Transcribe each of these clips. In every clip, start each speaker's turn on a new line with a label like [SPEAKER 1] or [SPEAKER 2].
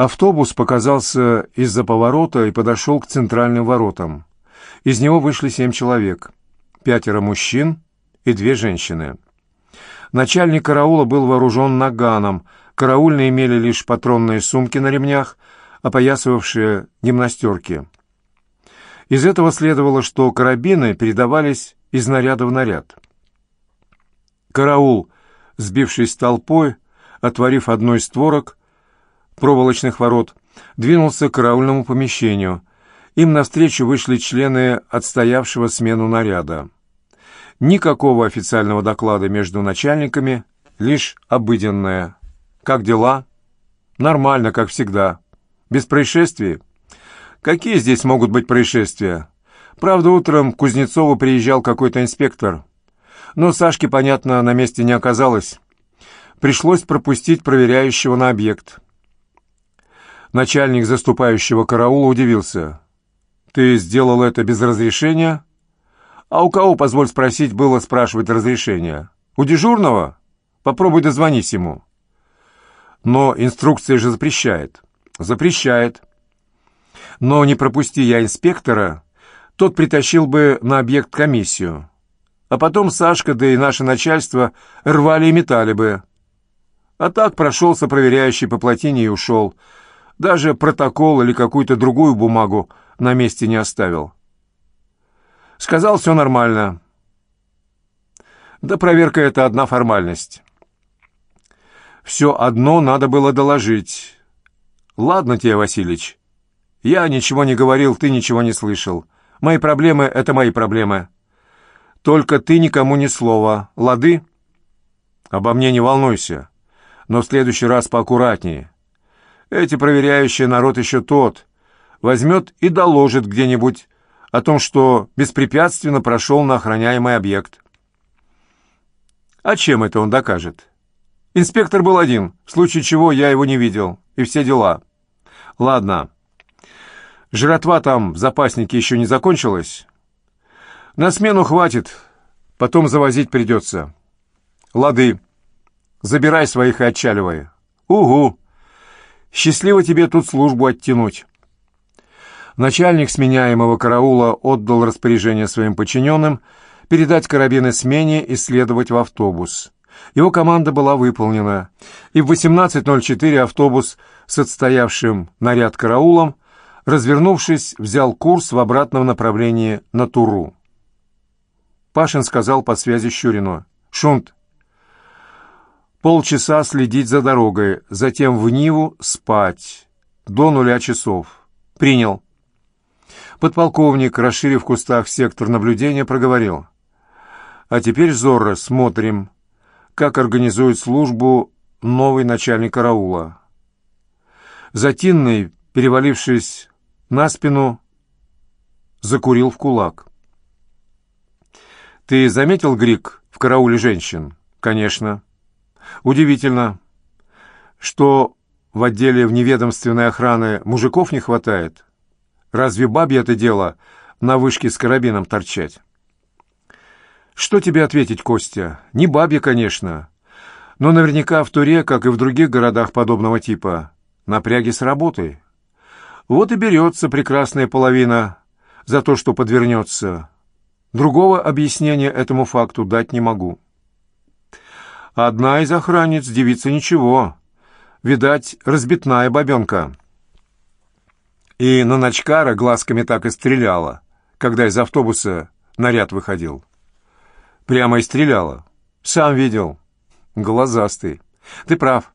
[SPEAKER 1] Автобус показался из-за поворота и подошел к центральным воротам. Из него вышли семь человек. Пятеро мужчин и две женщины. Начальник караула был вооружен наганом, караульные имели лишь патронные сумки на ремнях, опоясывавшие гимнастерки. Из этого следовало, что карабины передавались из наряда в наряд. Караул, сбившись толпой, отворив одной из створок проволочных ворот, двинулся к караульному помещению. Им навстречу вышли члены отстоявшего смену наряда. Никакого официального доклада между начальниками, лишь обыденное. «Как дела?» «Нормально, как всегда. Без происшествий?» «Какие здесь могут быть происшествия?» «Правда, утром к Кузнецову приезжал какой-то инспектор. Но Сашки, понятно, на месте не оказалось. Пришлось пропустить проверяющего на объект». Начальник заступающего караула удивился. «Ты сделал это без разрешения?» «А у кого, позволь спросить, было спрашивать разрешение? У дежурного? Попробуй дозвонись ему». «Но инструкция же запрещает». «Запрещает». «Но не пропусти я инспектора, тот притащил бы на объект комиссию. А потом Сашка, да и наше начальство рвали и метали бы. А так прошелся проверяющий по плотине и ушел. Даже протокол или какую-то другую бумагу на месте не оставил». Сказал, все нормально. Да проверка — это одна формальность. Все одно надо было доложить. Ладно тебе, Василич. Я ничего не говорил, ты ничего не слышал. Мои проблемы — это мои проблемы. Только ты никому ни слова. Лады? Обо мне не волнуйся. Но в следующий раз поаккуратнее. Эти проверяющие народ еще тот. Возьмет и доложит где-нибудь о том, что беспрепятственно прошел на охраняемый объект. А чем это он докажет? Инспектор был один, в случае чего я его не видел, и все дела. Ладно. Жратва там в запаснике еще не закончилась? На смену хватит, потом завозить придется. Лады. Забирай своих и отчаливай. Угу. Счастливо тебе тут службу оттянуть. Начальник сменяемого караула отдал распоряжение своим подчиненным передать карабины смене и следовать в автобус. Его команда была выполнена, и в 18.04 автобус с отстоявшим наряд караулом, развернувшись, взял курс в обратном направлении на Туру. Пашин сказал по связи Щурину. «Шунт, полчаса следить за дорогой, затем в Ниву спать. До нуля часов. Принял». Подполковник, расширив в кустах сектор наблюдения, проговорил. «А теперь, Зорро, смотрим, как организует службу новый начальник караула». Затинный, перевалившись на спину, закурил в кулак. «Ты заметил, Грик, в карауле женщин?» «Конечно». «Удивительно, что в отделе вневедомственной охраны мужиков не хватает». Разве бабье это дело на вышке с карабином торчать? Что тебе ответить, Костя? Не бабье, конечно. Но наверняка в Туре, как и в других городах подобного типа, напряги с работой. Вот и берется прекрасная половина за то, что подвернется. Другого объяснения этому факту дать не могу. Одна из охранниц девица ничего. Видать, разбитная бабенка. И на Ночкара глазками так и стреляла, когда из автобуса наряд выходил. Прямо и стреляла. Сам видел. Глазастый. Ты прав.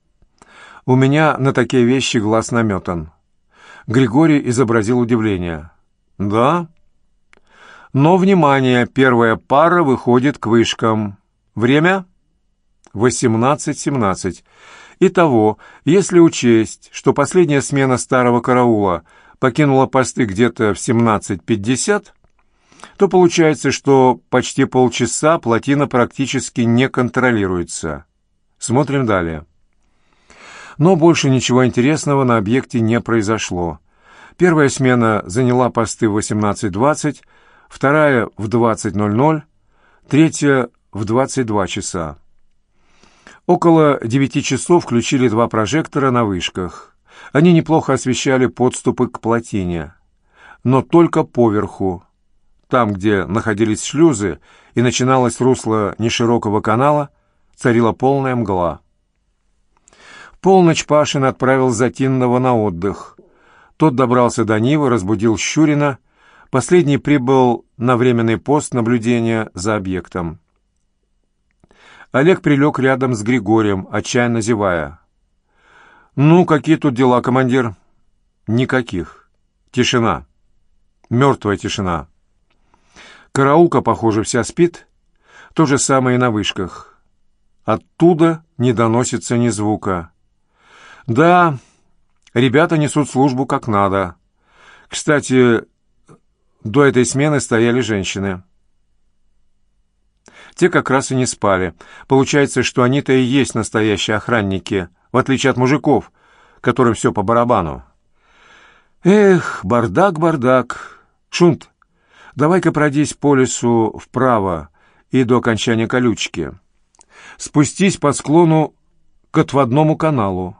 [SPEAKER 1] У меня на такие вещи глаз наметан. Григорий изобразил удивление. Да? Но, внимание, первая пара выходит к вышкам. Время? 18.17. Итого, если учесть, что последняя смена старого караула — покинула посты где-то в 17.50, то получается, что почти полчаса плотина практически не контролируется. Смотрим далее. Но больше ничего интересного на объекте не произошло. Первая смена заняла посты в 18.20, вторая в 20.00, третья в 22 часа. Около 9 часов включили два прожектора на вышках. Они неплохо освещали подступы к плотине, но только поверху, там, где находились шлюзы и начиналось русло неширокого канала, царила полная мгла. полночь Пашин отправил Затинного на отдых. Тот добрался до Нивы, разбудил Щурина. Последний прибыл на временный пост наблюдения за объектом. Олег прилег рядом с Григорием, отчаянно зевая. «Ну, какие тут дела, командир?» «Никаких. Тишина. Мертвая тишина. Караулка, похоже, вся спит. То же самое и на вышках. Оттуда не доносится ни звука. Да, ребята несут службу как надо. Кстати, до этой смены стояли женщины». Те как раз и не спали. Получается, что они-то и есть настоящие охранники, в отличие от мужиков, которым все по барабану. Эх, бардак, бардак. Шунт, давай-ка пройдись по лесу вправо и до окончания колючки. Спустись по склону к отводному каналу.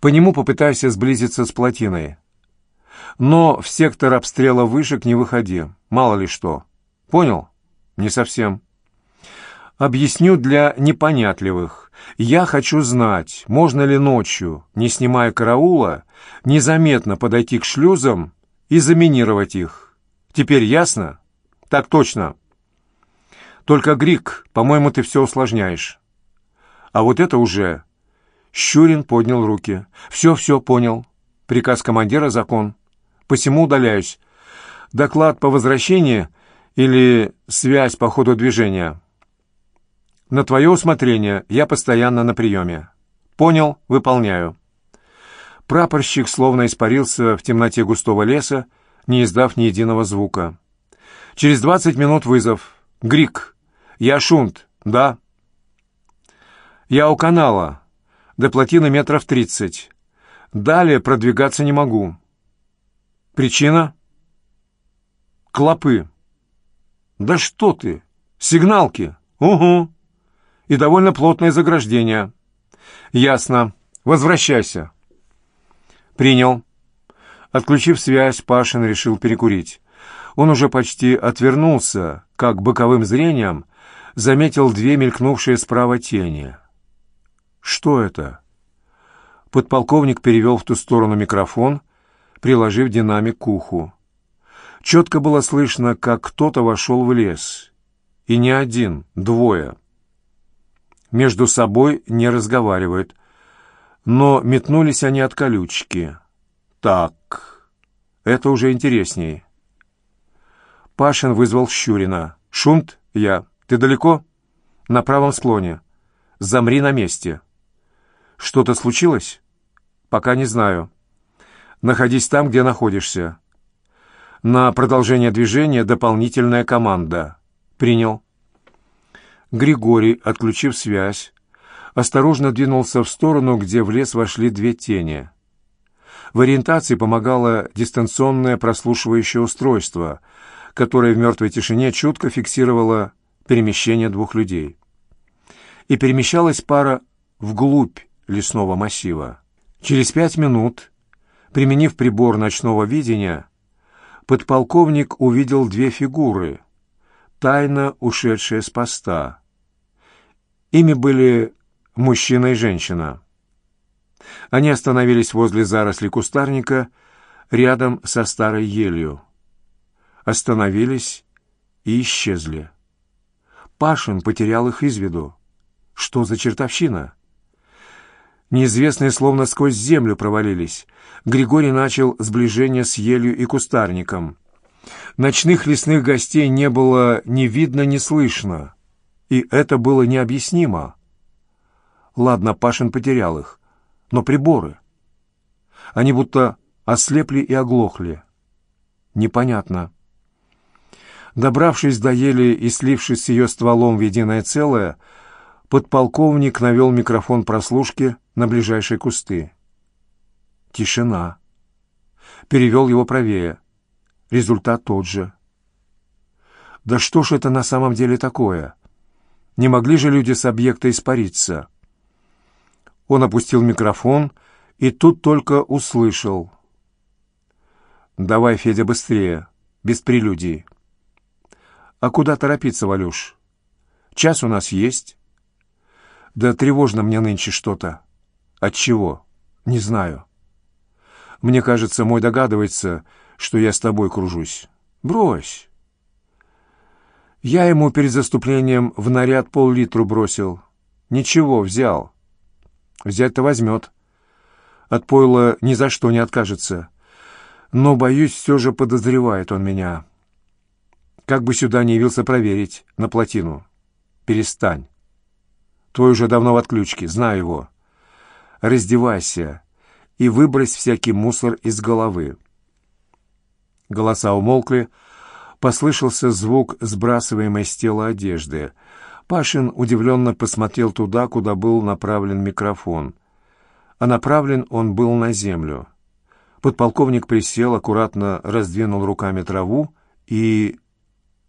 [SPEAKER 1] По нему попытайся сблизиться с плотиной. Но в сектор обстрела вышек не выходи, мало ли что. Понял? Не совсем. Объясню для непонятливых. Я хочу знать, можно ли ночью, не снимая караула, незаметно подойти к шлюзам и заминировать их. Теперь ясно? Так точно. Только, Грик, по-моему, ты все усложняешь. А вот это уже... Щурин поднял руки. «Все-все, понял. Приказ командира — закон. Посему удаляюсь. Доклад по возвращении или связь по ходу движения?» На твое усмотрение, я постоянно на приеме. Понял, выполняю. Прапорщик словно испарился в темноте густого леса, не издав ни единого звука. Через двадцать минут вызов. Грик. Я Шунт. Да. Я у канала. До плотины метров тридцать. Далее продвигаться не могу. Причина? Клопы. Да что ты? Сигналки. Угу и довольно плотное заграждение. Ясно. Возвращайся. Принял. Отключив связь, Пашин решил перекурить. Он уже почти отвернулся, как боковым зрением заметил две мелькнувшие справа тени. Что это? Подполковник перевел в ту сторону микрофон, приложив динамик к уху. Четко было слышно, как кто-то вошел в лес. И не один, двое между собой не разговаривают. Но метнулись они от колючки. Так, это уже интересней. Пашин вызвал Щурина. «Шунт, я. Ты далеко?» «На правом склоне. Замри на месте». «Что-то случилось?» «Пока не знаю. Находись там, где находишься». «На продолжение движения дополнительная команда». «Принял». Григорий, отключив связь, осторожно двинулся в сторону, где в лес вошли две тени. В ориентации помогало дистанционное прослушивающее устройство, которое в мертвой тишине чутко фиксировало перемещение двух людей. И перемещалась пара вглубь лесного массива. Через пять минут, применив прибор ночного видения, подполковник увидел две фигуры, тайно ушедшие с поста. Ими были мужчина и женщина. Они остановились возле заросли кустарника рядом со старой елью. Остановились и исчезли. Пашин потерял их из виду. Что за чертовщина? Неизвестные словно сквозь землю провалились. Григорий начал сближение с елью и кустарником. Ночных лесных гостей не было ни видно, ни слышно и это было необъяснимо. Ладно, Пашин потерял их, но приборы. Они будто ослепли и оглохли. Непонятно. Добравшись до ели и слившись с ее стволом в единое целое, подполковник навел микрофон прослушки на ближайшие кусты. Тишина. Перевел его правее. Результат тот же. Да что ж это на самом деле такое? Не могли же люди с объекта испариться? Он опустил микрофон И тут только услышал. «Давай, Федя, быстрее, без прелюдий». «А куда торопиться, Валюш? Час у нас есть». «Да тревожно мне нынче что-то». «От чего?» «Не знаю». «Мне кажется, мой догадывается, что я с тобой кружусь». «Брось». Я ему перед заступлением в наряд пол-литру бросил. Ничего, взял. Взять-то возьмет. От пойла ни за что не откажется. Но, боюсь, все же подозревает он меня. Как бы сюда не явился проверить, на плотину. Перестань. Твой уже давно в отключке, знаю его. Раздевайся и выбрось всякий мусор из головы. Голоса умолкли, послышался звук сбрасываемой с тела одежды. Пашин удивленно посмотрел туда, куда был направлен микрофон. А направлен он был на землю. Подполковник присел, аккуратно раздвинул руками траву и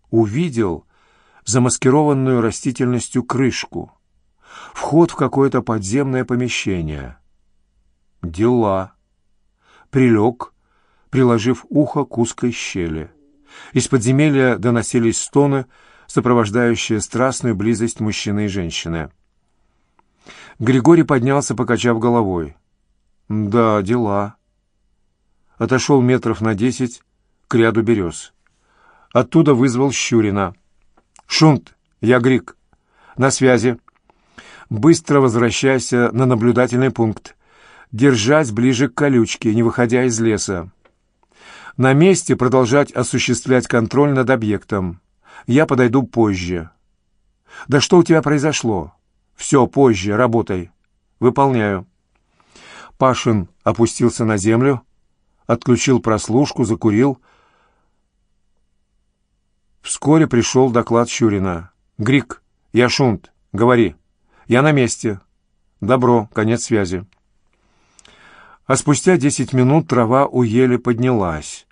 [SPEAKER 1] увидел замаскированную растительностью крышку. Вход в какое-то подземное помещение. Дела. Прилег, приложив ухо к узкой щели. Из подземелья доносились стоны, сопровождающие страстную близость мужчины и женщины. Григорий поднялся, покачав головой. «Да, дела». Отошел метров на десять к ряду берез. Оттуда вызвал Щурина. «Шунт, я Грик. На связи. Быстро возвращайся на наблюдательный пункт. Держать ближе к колючке, не выходя из леса. На месте продолжать осуществлять контроль над объектом. Я подойду позже. Да что у тебя произошло? Все, позже, работай. Выполняю. Пашин опустился на землю, отключил прослушку, закурил. Вскоре пришел доклад Щурина. «Грик, я Шунт, говори. Я на месте. Добро, конец связи». А спустя десять минут трава у ели поднялась.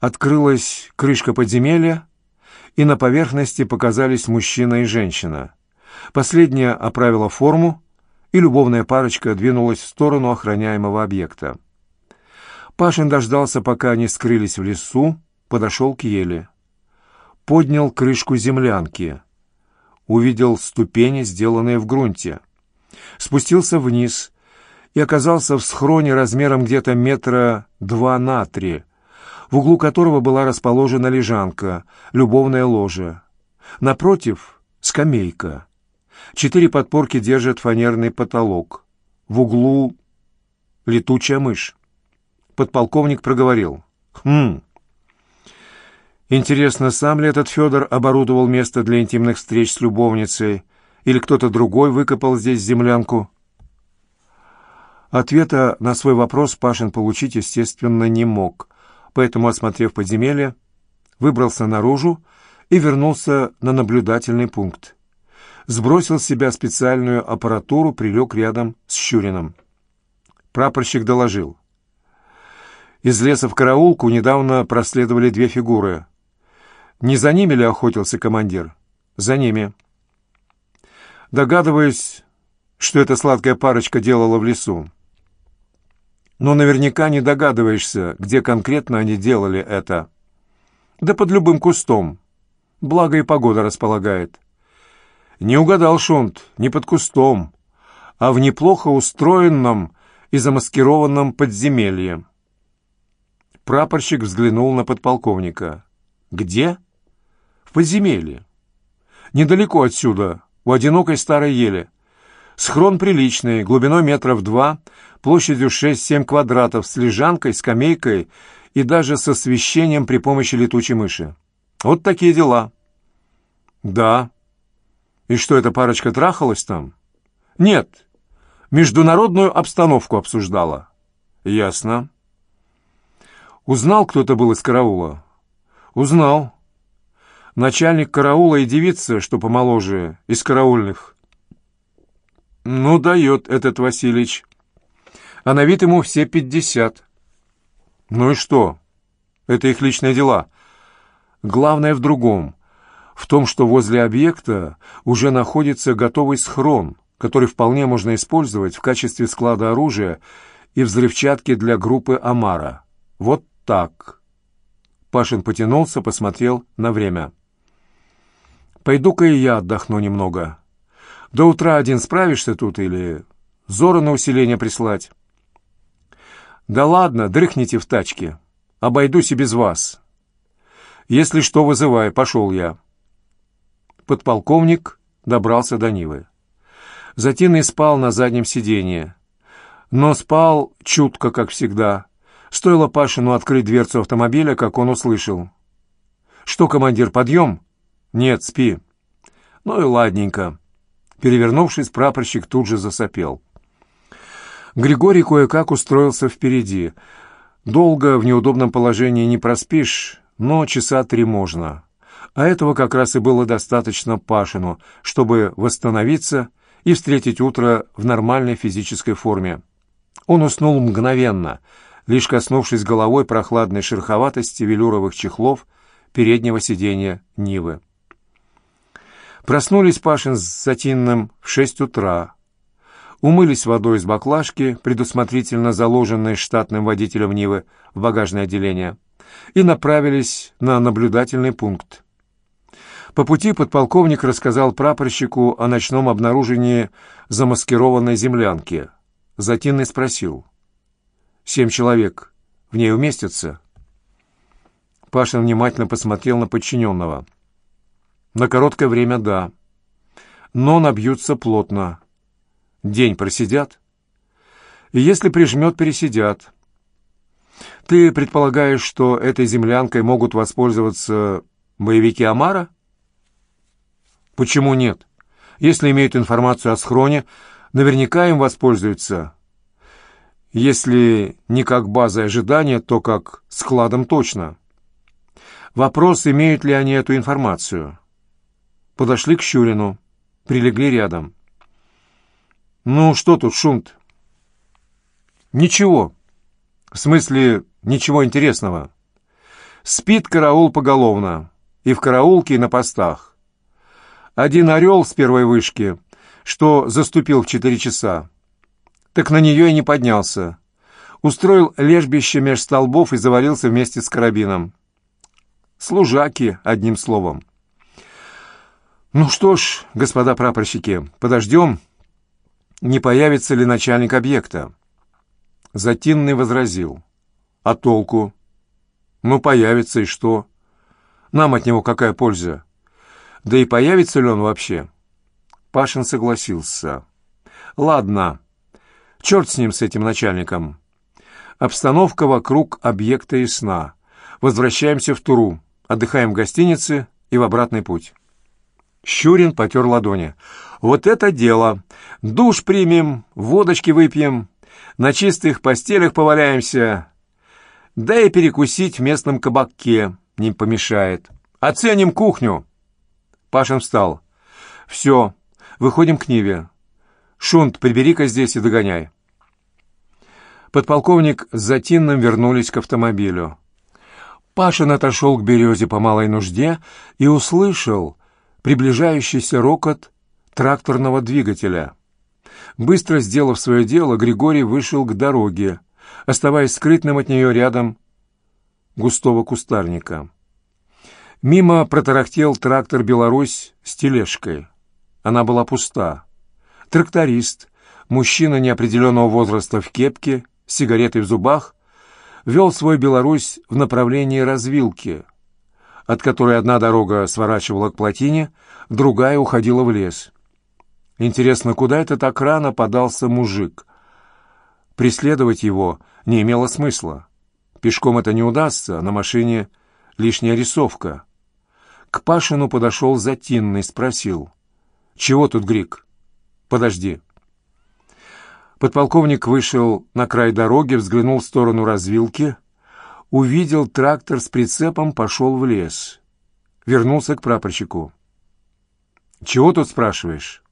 [SPEAKER 1] Открылась крышка подземелья, и на поверхности показались мужчина и женщина. Последняя оправила форму, и любовная парочка двинулась в сторону охраняемого объекта. Пашин дождался, пока они скрылись в лесу, подошел к еле. Поднял крышку землянки. Увидел ступени, сделанные в грунте. Спустился вниз и оказался в схроне размером где-то метра два на три, в углу которого была расположена лежанка, любовное ложе. Напротив — скамейка. Четыре подпорки держат фанерный потолок. В углу — летучая мышь. Подполковник проговорил. «Хм. Интересно, сам ли этот Федор оборудовал место для интимных встреч с любовницей, или кто-то другой выкопал здесь землянку?» Ответа на свой вопрос Пашин получить, естественно, не мог, поэтому, осмотрев подземелье, выбрался наружу и вернулся на наблюдательный пункт. Сбросил с себя специальную аппаратуру, прилег рядом с Щуриным. Прапорщик доложил. Из леса в караулку недавно проследовали две фигуры. Не за ними ли охотился командир? За ними. Догадываюсь, что эта сладкая парочка делала в лесу но наверняка не догадываешься, где конкретно они делали это. Да под любым кустом. Благо и погода располагает. Не угадал Шунт, не под кустом, а в неплохо устроенном и замаскированном подземелье. Прапорщик взглянул на подполковника. «Где?» «В подземелье. Недалеко отсюда, у одинокой старой ели. Схрон приличный, глубиной метров два, площадью 6-7 квадратов, с лежанкой, скамейкой и даже с освещением при помощи летучей мыши. Вот такие дела. Да. И что, эта парочка трахалась там? Нет. Международную обстановку обсуждала. Ясно. Узнал, кто это был из караула? Узнал. Начальник караула и девица, что помоложе, из караульных. Ну, дает этот Василич а на вид ему все пятьдесят. Ну и что? Это их личные дела. Главное в другом. В том, что возле объекта уже находится готовый схрон, который вполне можно использовать в качестве склада оружия и взрывчатки для группы «Амара». Вот так. Пашин потянулся, посмотрел на время. «Пойду-ка и я отдохну немного. До утра один справишься тут или Зора на усиление прислать?» «Да ладно, дрыхните в тачке. Обойдусь и без вас. Если что, вызывай, пошел я». Подполковник добрался до Нивы. Затинный спал на заднем сиденье. Но спал чутко, как всегда. Стоило Пашину открыть дверцу автомобиля, как он услышал. «Что, командир, подъем?» «Нет, спи». «Ну и ладненько». Перевернувшись, прапорщик тут же засопел. Григорий кое-как устроился впереди. Долго в неудобном положении не проспишь, но часа три можно. А этого как раз и было достаточно Пашину, чтобы восстановиться и встретить утро в нормальной физической форме. Он уснул мгновенно, лишь коснувшись головой прохладной шероховатости велюровых чехлов переднего сиденья Нивы. Проснулись Пашин с Затинным в шесть утра. Умылись водой из баклажки, предусмотрительно заложенной штатным водителем Нивы в багажное отделение, и направились на наблюдательный пункт. По пути подполковник рассказал прапорщику о ночном обнаружении замаскированной землянки. Затинный спросил. «Семь человек. В ней уместятся?» Пашин внимательно посмотрел на подчиненного. На короткое время — да. Но набьются плотно. День просидят. И если прижмет, пересидят. Ты предполагаешь, что этой землянкой могут воспользоваться боевики Амара? Почему нет? Если имеют информацию о схроне, наверняка им воспользуются. Если не как базой ожидания, то как складом точно. Вопрос, имеют ли они эту информацию. Подошли к Щурину, прилегли рядом. «Ну, что тут, Шунт?» «Ничего. В смысле, ничего интересного. Спит караул поголовно. И в караулке, и на постах. Один орел с первой вышки, что заступил в четыре часа, так на нее и не поднялся. Устроил лежбище меж столбов и завалился вместе с карабином. Служаки, одним словом. «Ну что ж, господа прапорщики, подождем, не появится ли начальник объекта». Затинный возразил. «А толку?» «Ну, появится, и что? Нам от него какая польза? Да и появится ли он вообще?» Пашин согласился. «Ладно, черт с ним, с этим начальником. Обстановка вокруг объекта ясна. Возвращаемся в Туру, отдыхаем в гостинице и в обратный путь». Щурин потер ладони. «Вот это дело! Душ примем, водочки выпьем, на чистых постелях поваляемся. Да и перекусить в местном кабаке не помешает. Оценим кухню!» Пашин встал. «Все, выходим к Ниве. Шунт, прибери-ка здесь и догоняй». Подполковник с Затинным вернулись к автомобилю. Пашин отошел к березе по малой нужде и услышал, приближающийся рокот тракторного двигателя. Быстро сделав свое дело, Григорий вышел к дороге, оставаясь скрытным от нее рядом густого кустарника. Мимо протарахтел трактор «Беларусь» с тележкой. Она была пуста. Тракторист, мужчина неопределенного возраста в кепке, сигаретой в зубах, вел свой «Беларусь» в направлении развилки — от которой одна дорога сворачивала к плотине, другая уходила в лес. Интересно, куда это так рано подался мужик? Преследовать его не имело смысла. Пешком это не удастся, на машине лишняя рисовка. К Пашину подошел Затинный, спросил. «Чего тут, Грик?» «Подожди». Подполковник вышел на край дороги, взглянул в сторону развилки — увидел трактор с прицепом, пошел в лес. Вернулся к прапорщику. «Чего тут спрашиваешь?»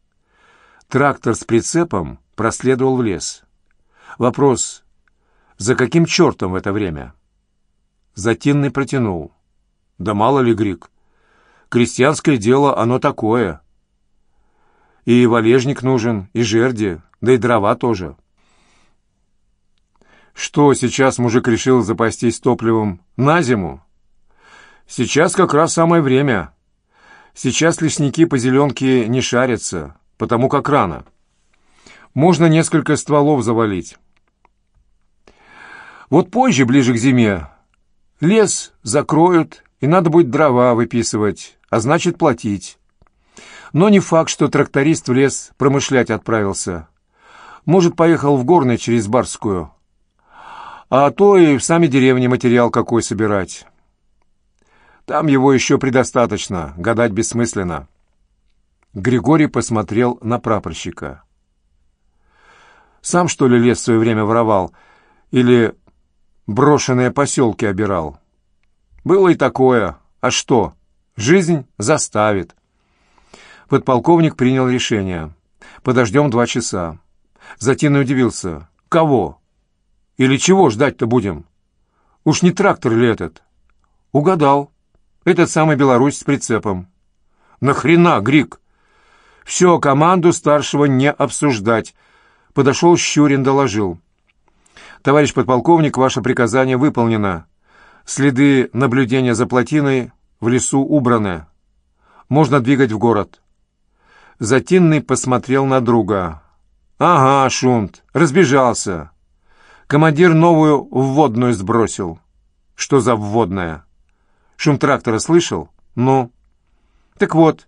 [SPEAKER 1] Трактор с прицепом проследовал в лес. Вопрос, за каким чертом в это время? Затинный протянул. Да мало ли, Грик. Крестьянское дело, оно такое. И валежник нужен, и жерди, да и дрова тоже. Что, сейчас мужик решил запастись топливом на зиму? Сейчас как раз самое время. Сейчас лесники по зеленке не шарятся, потому как рано. Можно несколько стволов завалить. Вот позже, ближе к зиме, лес закроют, и надо будет дрова выписывать, а значит платить. Но не факт, что тракторист в лес промышлять отправился. Может, поехал в горный через Барскую. А то и в сами деревни материал какой собирать. Там его еще предостаточно, гадать бессмысленно. Григорий посмотрел на прапорщика. Сам, что ли, лес в свое время воровал? Или брошенные поселки обирал? Было и такое. А что? Жизнь заставит. Подполковник принял решение. Подождем два часа. Затем удивился. Кого? Или чего ждать-то будем? Уж не трактор ли этот? Угадал. Этот самый Беларусь с прицепом. Нахрена, Грик? Все, команду старшего не обсуждать. Подошел Щурин, доложил. Товарищ подполковник, ваше приказание выполнено. Следы наблюдения за плотиной в лесу убраны. Можно двигать в город. Затинный посмотрел на друга. «Ага, Шунт, разбежался. Командир новую вводную сбросил». «Что за вводная?» «Шум трактора слышал?» «Ну?» «Так вот,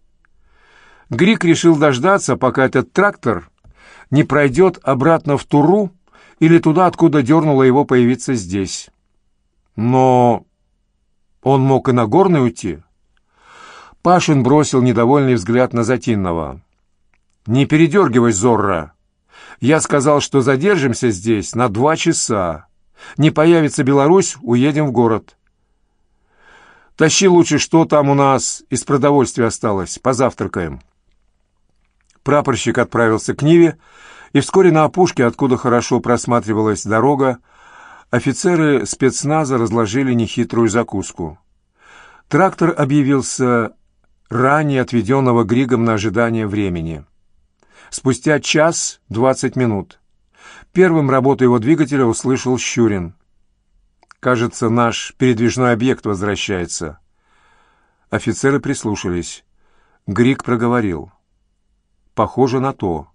[SPEAKER 1] Грик решил дождаться, пока этот трактор не пройдет обратно в Туру или туда, откуда дернуло его появиться здесь. Но он мог и на горный уйти». Пашин бросил недовольный взгляд на Затинного. «Не передергивай, Зорро. Я сказал, что задержимся здесь на два часа. Не появится Беларусь, уедем в город. Тащи лучше, что там у нас из продовольствия осталось. Позавтракаем». Прапорщик отправился к Ниве, и вскоре на опушке, откуда хорошо просматривалась дорога, офицеры спецназа разложили нехитрую закуску. Трактор объявился ранее отведенного Григом на ожидание времени. Спустя час двадцать минут. Первым работу его двигателя услышал Щурин. «Кажется, наш передвижной объект возвращается». Офицеры прислушались. Григ проговорил. «Похоже на то».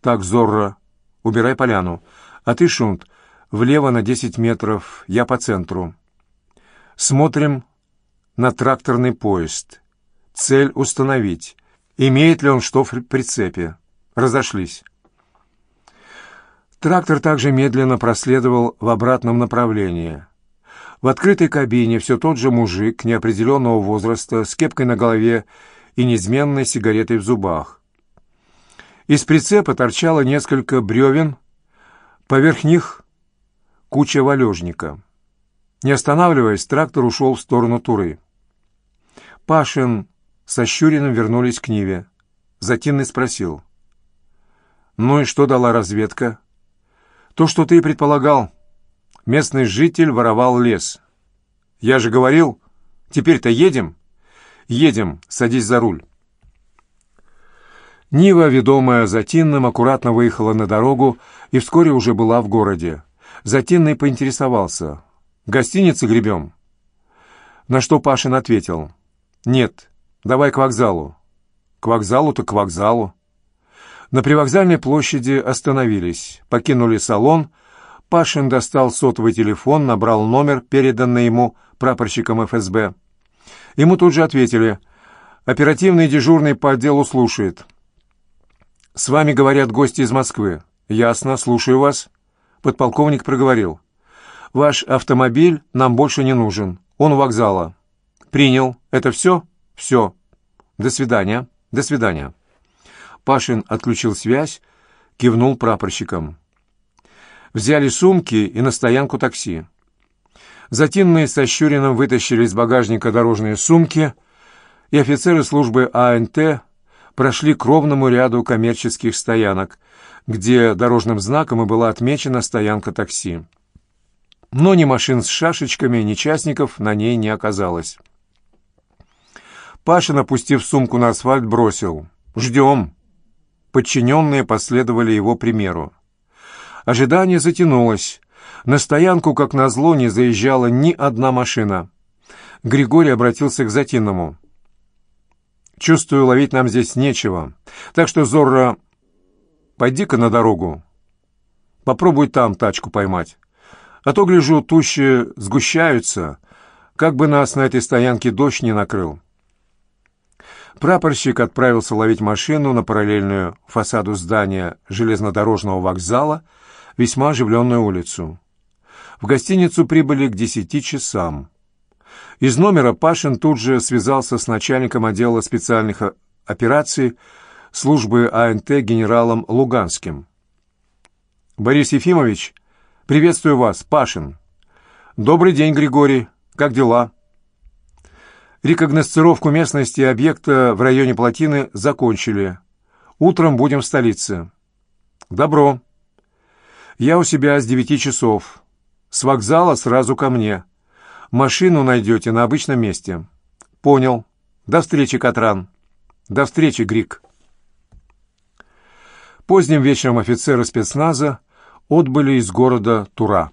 [SPEAKER 1] «Так, Зорро, убирай поляну. А ты, Шунт, влево на десять метров, я по центру. Смотрим на тракторный поезд. Цель установить, имеет ли он что в прицепе. Разошлись. Трактор также медленно проследовал в обратном направлении. В открытой кабине все тот же мужик неопределенного возраста с кепкой на голове и неизменной сигаретой в зубах. Из прицепа торчало несколько бревен, поверх них куча валежника. Не останавливаясь, трактор ушел в сторону Туры. Пашин со Щуриным вернулись к Ниве. Затинный спросил. «Ну и что дала разведка?» «То, что ты и предполагал. Местный житель воровал лес». «Я же говорил, теперь-то едем?» «Едем, садись за руль». Нива, ведомая Затинным, аккуратно выехала на дорогу и вскоре уже была в городе. Затинный поинтересовался. «Гостиницы гребем?» На что Пашин ответил. «Нет, Давай к вокзалу. К вокзалу-то к вокзалу. На привокзальной площади остановились, покинули салон. Пашин достал сотовый телефон, набрал номер, переданный ему прапорщиком ФСБ. Ему тут же ответили. Оперативный дежурный по отделу слушает. «С вами говорят гости из Москвы». «Ясно, слушаю вас». Подполковник проговорил. «Ваш автомобиль нам больше не нужен. Он у вокзала». «Принял. Это все?» «Все. До свидания. До свидания». Пашин отключил связь, кивнул прапорщикам. Взяли сумки и на стоянку такси. Затинные со Щуриным вытащили из багажника дорожные сумки, и офицеры службы АНТ прошли к ровному ряду коммерческих стоянок, где дорожным знаком и была отмечена стоянка такси. Но ни машин с шашечками, ни частников на ней не оказалось. Пашин, опустив сумку на асфальт, бросил. «Ждем». Подчиненные последовали его примеру. Ожидание затянулось. На стоянку, как назло, не заезжала ни одна машина. Григорий обратился к Затинному. «Чувствую, ловить нам здесь нечего. Так что, Зорро, пойди-ка на дорогу. Попробуй там тачку поймать. А то, гляжу, тучи сгущаются, как бы нас на этой стоянке дождь не накрыл». Прапорщик отправился ловить машину на параллельную фасаду здания железнодорожного вокзала, весьма оживленную улицу. В гостиницу прибыли к десяти часам. Из номера Пашин тут же связался с начальником отдела специальных операций службы АНТ генералом Луганским. «Борис Ефимович, приветствую вас, Пашин». «Добрый день, Григорий. Как дела?» Рекогносцировку местности и объекта в районе плотины закончили. Утром будем в столице. Добро. Я у себя с девяти часов. С вокзала сразу ко мне. Машину найдете на обычном месте. Понял. До встречи, Катран. До встречи, Грик. Поздним вечером офицеры спецназа отбыли из города Тура.